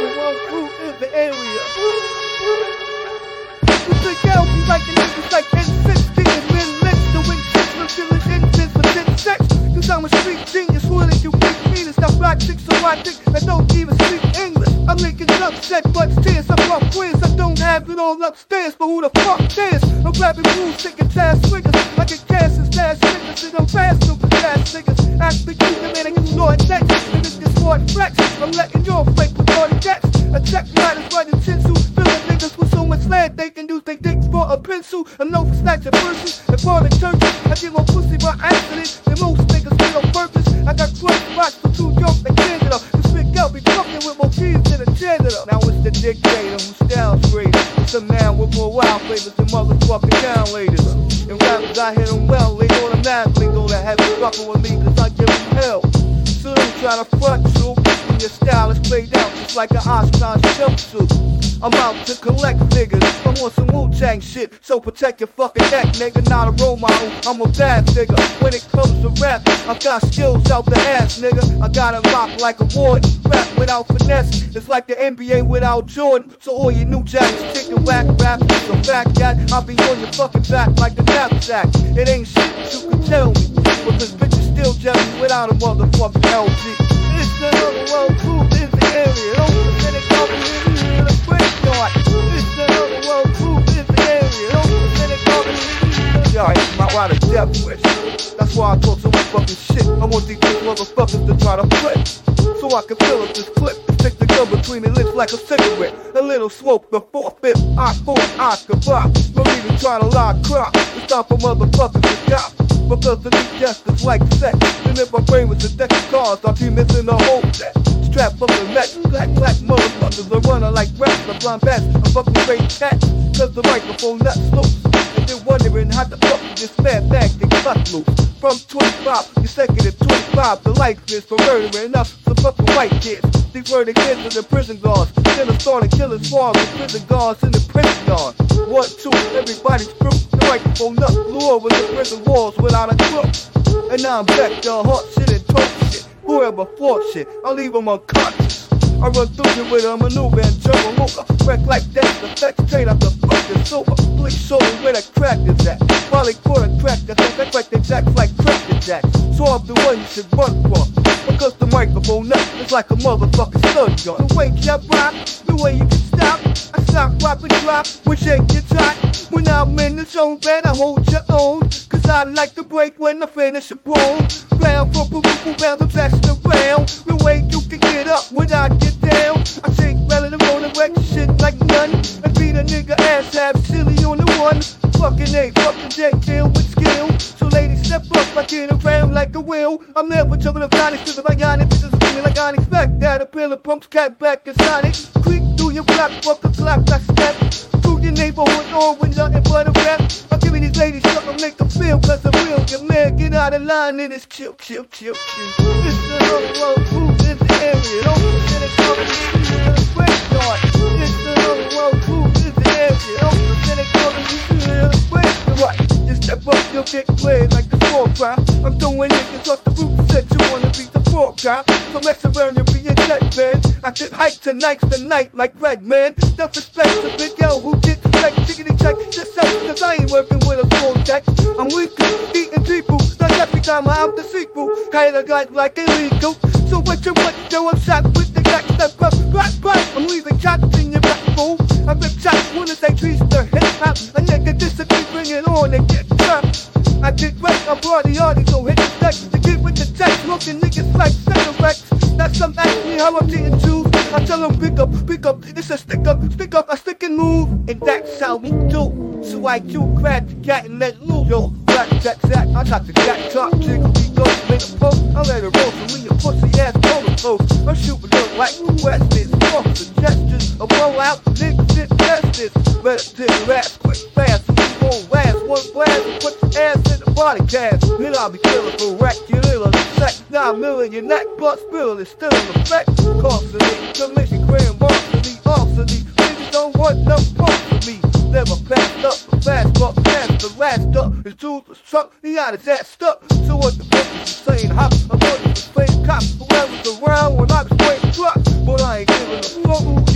number one crew in the area. You I'll be like an niggas like N6 getting men licks the wing six no killing infants for 10 sex. Cause I'm a street genius, willing you weak meanest. I rock six so I think I don't even speak English. I'm making upset but tears. I'm rough quiz. I don't have it all upstairs, but who the fuck cares? I'm grabbing rules, taking task swingers. Get gas and stash niggas, and I'm fast fast niggas. Ask the key, man, I can snort next. And if this sport flex, I'm letting your fake retarded jets. A check riders running tinsel, filling niggas with so much lead they can use they dicks for a pencil. I'm known for snatching persons and falling churches. I give on pussy by accident, and most niggas do on purpose. I got crush spots for two young and Canada. To speak out, be fucking with more keys than a janitor. Now it's the dictator who styles greater. A man with more wild flavors than motherfucking down ladies. And rappers, I hit them well, they automatically go to heaven fucking with me cause I give them hell. So don't try to front you when your style is played out just like an Oshkosh jumpsuit. I'm out to collect figures. I'm on some Wu Tang shit, so protect your fucking neck, nigga. Not a role model, I'm a bad nigga. When it comes to rap, I got skills out the ass, nigga. I got it locked like a ward. Rap without finesse, it's like the NBA without Jordan. So all you new jacks, chicken whack rap, so back at, I'll be on your fucking back like the knapsack. It ain't shit you can tell me, but this bitch is still jelly without a motherfucking LG. It's the number one in the area. Don't pretend It's the one crew in the area. Don't Y'all ain't my ride a death wish. That's why I talk so much fucking shit. I want these motherfuckers to try to flip. So I can fill up this clip and stick the gun between their lips like a cigarette. A little smoke before fifth. I for Oscar Bob. No even trying to lie crop. To stop a motherfucker to stop. Because the new justice like sex. And if my brain was a deck of cards, I'd be missing the whole set. Strap up the black, black motherfuckers are running like rats, the blind bats, I'm fucking great cats. Cause the microphone nuts loose. And they're wondering how the fuck did this mad bag get cut loose. From 25, consecutive 25, the life is for murdering us, some fucking white kids. These were the kids of the prison guards. Then I started killing squads with prison guards in the prison yard. One, two, everybody's through. The microphone nuts flew over the prison walls without a crook. And now I'm back to hot shit and talk fought shit, I'll leave them unconscious. I run through you with a maneuver and jump over. Wreck like that, the fact straight out the fucking. Bleak show me where the crack is at. Caught a crack, I think I crack the jacks like cracker jacks. So I'm the one you should run for. Because the microphone nuts is like a motherfucking stun gun. The way you rock, the way you can stop. I stop, rap and drop, when shake your top. When I'm in the zone, better hold your own. Cause I like to break when I finish a roll. Round for perusal, round the best The way you can get up when I get down. I take and roll and wreck shit like none. And beat a nigga ass, have silly on the one. Fucking A, fucking J, deal with skill. So ladies, step up, I get around like a wheel. I'm never jumping the finest to the Bionic. Bitches screaming like I expect that. A pillar pumps cat back and Sonic. Creep through your block, fuck the clock, I step. Through your neighborhood, all with nothing but a rap. I'm giving these ladies something make them feel, cause out of line and it's chill, chill, chill, chill. This is the number one group in the area. Don't pretend it's coming to the graveyard. This is the number one group in the area. Don't pretend it's coming to the graveyard. Just step up, you'll get played like the cry. I'm throwing niggas off the roof, said you wanna be the floor guy. So mess around and be a jet man. I did hike tonight's the night like Redman. Don't respect the big L who gets check, chickity check, just so cause I ain't working with a full deck. I'm weak, eating people, every time I out the sequel. Kinda got like illegal. So what you want, yo, I'm shot with the gas step up, right, right. I'm leaving shots in your back, fool. I rip shots when they trees the hip hop. A nigga disagree, bring it on and get trapped. I get great, I'm party arty, so hit the deck to get with the tech. Smoking niggas like cigarettes. Now some ask me how I'm getting juice. I tell them pick up, pick up, it's a stick up, stick up, I stick and move. And that's how we do. So I do grab the cat and let loose. Yo, black jack sack, I got the jack top, jiggle, we go, make a post. I let it roll, so we a pussy ass roller post. I'm shooting up like the West is. Off suggestions, a blowout, niggas did test this. Better to the rap quick, fast, so we gon' last. One blast, put your ass in the body cast. Then I'll be killing for wreck, you little sex. Nine million, your neck, but spill is still in effect. Constantly, commission grand monstly, obsolete. Niggas don't want no parts of me. Last up. His tools was truck, he got his ass stuck. So what the fuck is saying? Hop, I'm running the flame cop. Whoever's around when I was playing truck. But I ain't giving a fuck who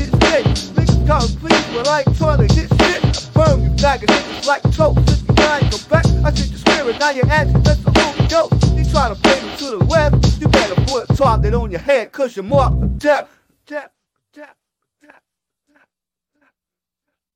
I ain't trying to get shit. I burn you faggot niggas like toast. Since you dying, go back. I see the spirit, now you're asking, that's the Holy Ghost. You try to play me to the left, you better put a target on your head, cause you're marked for death. Death.